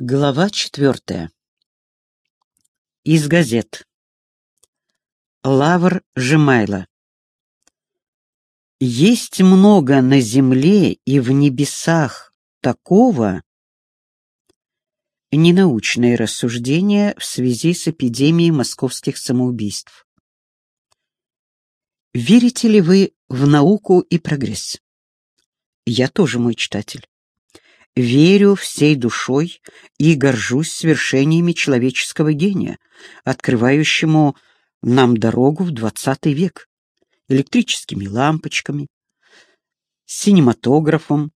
Глава четвертая. Из газет. Лавр Жемайло. Есть много на земле и в небесах такого ненаучное рассуждение в связи с эпидемией московских самоубийств. Верите ли вы в науку и прогресс? Я тоже мой читатель верю всей душой и горжусь свершениями человеческого гения, открывающему нам дорогу в двадцатый век, электрическими лампочками, синематографом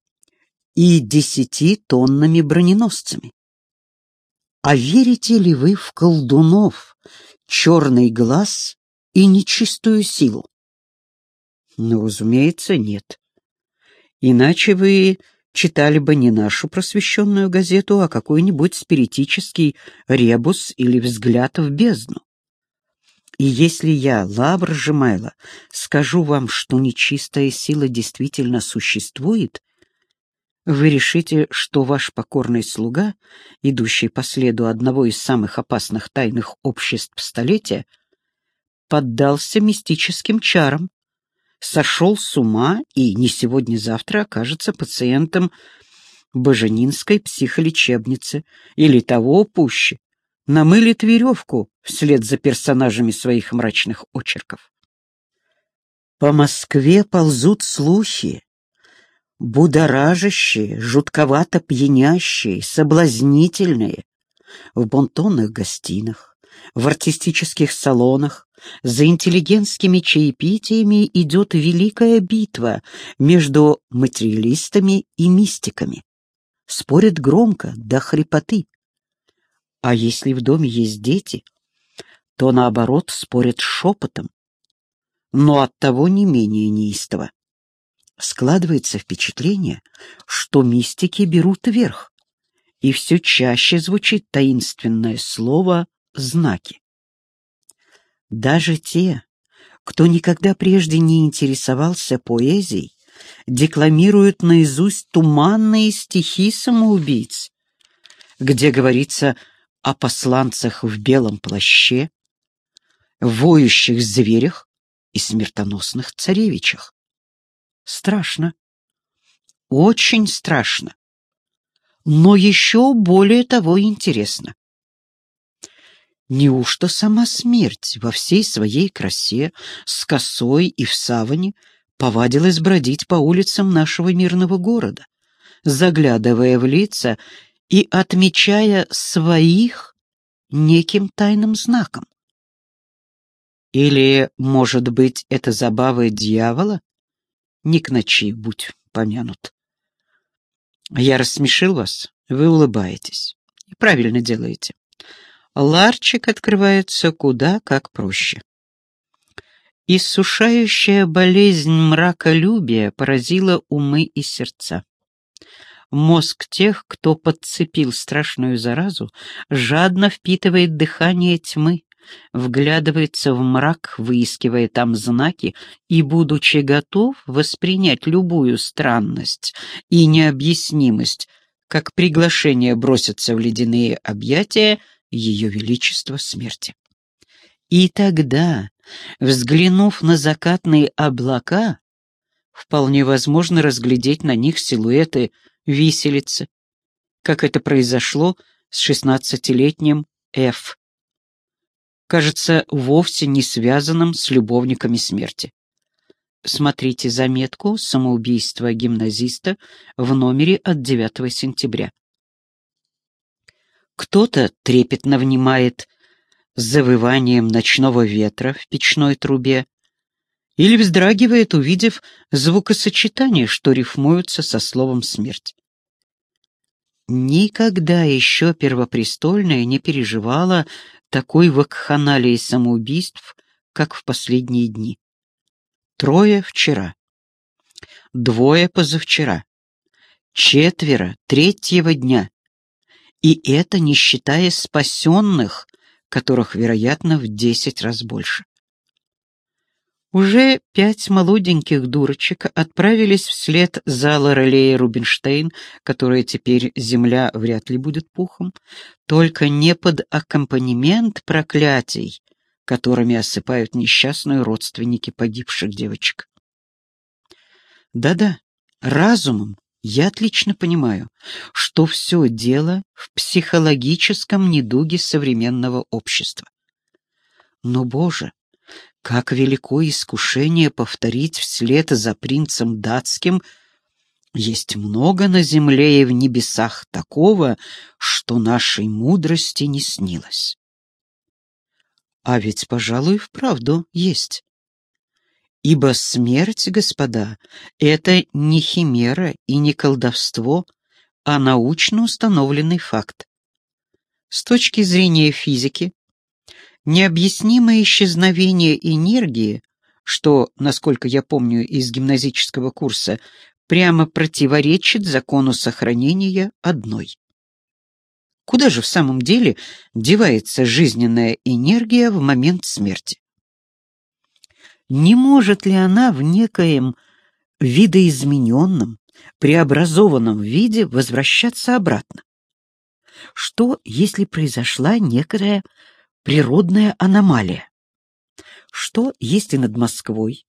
и десятитонными броненосцами. А верите ли вы в колдунов, черный глаз и нечистую силу? Ну, разумеется, нет. Иначе вы читали бы не нашу просвещенную газету, а какой-нибудь спиритический ребус или взгляд в бездну. И если я, Лавр Жемайло, скажу вам, что нечистая сила действительно существует, вы решите, что ваш покорный слуга, идущий по следу одного из самых опасных тайных обществ столетия, поддался мистическим чарам, сошел с ума и не сегодня-завтра окажется пациентом Боженинской психолечебницы. Или того пуще, намылит веревку вслед за персонажами своих мрачных очерков. По Москве ползут слухи, будоражащие, жутковато пьянящие, соблазнительные, в бонтонных гостинах, в артистических салонах, за интеллигентскими чаепитиями идет великая битва между материалистами и мистиками. Спорят громко, до хрипоты. А если в доме есть дети, то наоборот спорят шепотом, но оттого не менее неистово. Складывается впечатление, что мистики берут верх, и все чаще звучит таинственное слово «знаки». Даже те, кто никогда прежде не интересовался поэзией, декламируют наизусть туманные стихи самоубийц, где говорится о посланцах в белом плаще, воющих зверях и смертоносных царевичах. Страшно. Очень страшно. Но еще более того интересно. Неужто сама смерть во всей своей красе, с косой и в саване, повадилась бродить по улицам нашего мирного города, заглядывая в лица и отмечая своих неким тайным знаком? Или, может быть, это забава дьявола? Не к ночи будь помянут. Я рассмешил вас, вы улыбаетесь. И правильно делаете ларчик открывается куда как проще. Иссушающая болезнь мраколюбия поразила умы и сердца. Мозг тех, кто подцепил страшную заразу, жадно впитывает дыхание тьмы, вглядывается в мрак, выискивая там знаки, и, будучи готов воспринять любую странность и необъяснимость, как приглашение броситься в ледяные объятия, ее величество смерти. И тогда, взглянув на закатные облака, вполне возможно разглядеть на них силуэты виселицы, как это произошло с шестнадцатилетним Ф. Кажется, вовсе не связанным с любовниками смерти. Смотрите заметку «Самоубийство гимназиста» в номере от 9 сентября. Кто-то трепетно внимает завыванием ночного ветра в печной трубе или вздрагивает, увидев звукосочетание, что рифмуются со словом «смерть». Никогда еще первопрестольная не переживала такой вакханалии самоубийств, как в последние дни. Трое вчера, двое позавчера, четверо третьего дня, и это не считая спасенных, которых, вероятно, в десять раз больше. Уже пять молоденьких дурочек отправились вслед за Лорелеей Рубинштейн, которая теперь земля вряд ли будет пухом, только не под аккомпанемент проклятий, которыми осыпают несчастные родственники погибших девочек. Да-да, разумом я отлично понимаю, что все дело в психологическом недуге современного общества. Но, Боже, как велико искушение повторить вслед за принцем датским есть много на земле и в небесах такого, что нашей мудрости не снилось. А ведь, пожалуй, вправду есть. Ибо смерть, господа, это не химера и не колдовство, а научно установленный факт. С точки зрения физики, необъяснимое исчезновение энергии, что, насколько я помню из гимназического курса, прямо противоречит закону сохранения одной. Куда же в самом деле девается жизненная энергия в момент смерти? Не может ли она в некоем видоизмененном, преобразованном виде возвращаться обратно? Что, если произошла некая природная аномалия? Что, если над Москвой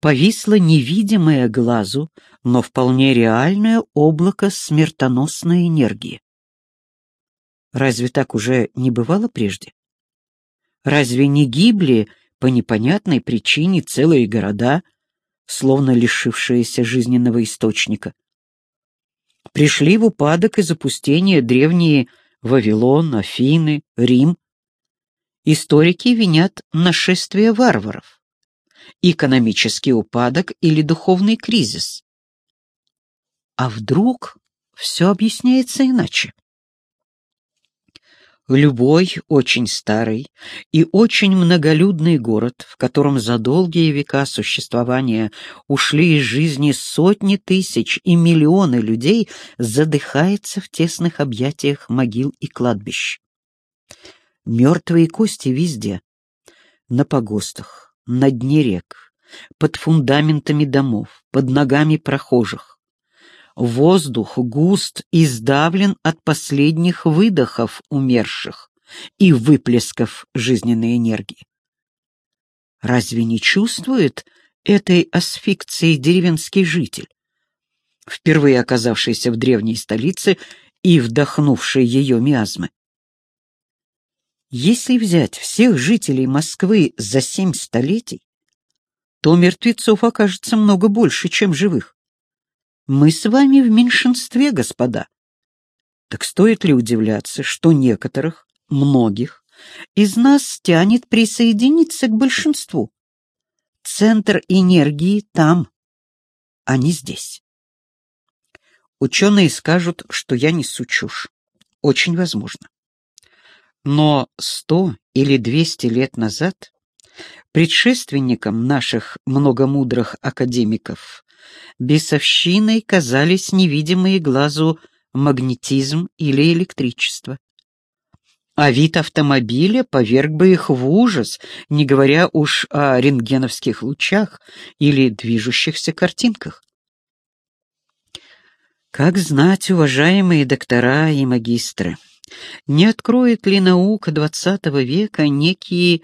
повисло невидимое глазу, но вполне реальное облако смертоносной энергии? Разве так уже не бывало прежде? Разве не гибли по непонятной причине целые города, словно лишившиеся жизненного источника? Пришли в упадок и запустение древние Вавилон, Афины, Рим, Историки винят нашествие варваров, экономический упадок или духовный кризис. А вдруг все объясняется иначе? Любой очень старый и очень многолюдный город, в котором за долгие века существования ушли из жизни сотни тысяч и миллионы людей, задыхается в тесных объятиях могил и кладбищ. Мертвые кости везде. На погостах, на дне рек, под фундаментами домов, под ногами прохожих. Воздух густ и сдавлен от последних выдохов умерших и выплесков жизненной энергии. Разве не чувствует этой асфикции деревенский житель, впервые оказавшийся в древней столице и вдохнувший ее миазмы? Если взять всех жителей Москвы за семь столетий, то мертвецов окажется много больше, чем живых. Мы с вами в меньшинстве, господа. Так стоит ли удивляться, что некоторых, многих, из нас тянет присоединиться к большинству? Центр энергии там, а не здесь. Ученые скажут, что я несу чушь. Очень возможно. Но сто или двести лет назад предшественникам наших многомудрых академиков бесовщиной казались невидимые глазу магнетизм или электричество. А вид автомобиля поверг бы их в ужас, не говоря уж о рентгеновских лучах или движущихся картинках. Как знать, уважаемые доктора и магистры, не откроет ли наука XX века некие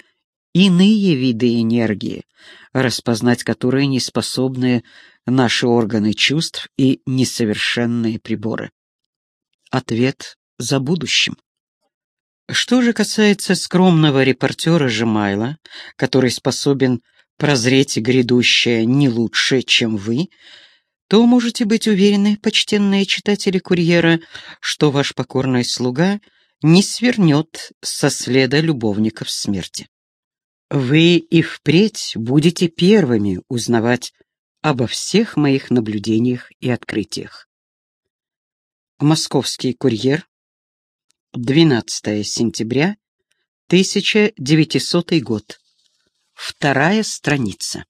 иные виды энергии, распознать которые не способны наши органы чувств и несовершенные приборы? Ответ за будущим. Что же касается скромного репортера Жемайла, который способен прозреть грядущее не лучше, чем вы, то можете быть уверены, почтенные читатели «Курьера», что ваш покорный слуга не свернет со следа любовников смерти. Вы и впредь будете первыми узнавать обо всех моих наблюдениях и открытиях. Московский курьер, 12 сентября, 1900 год. Вторая страница.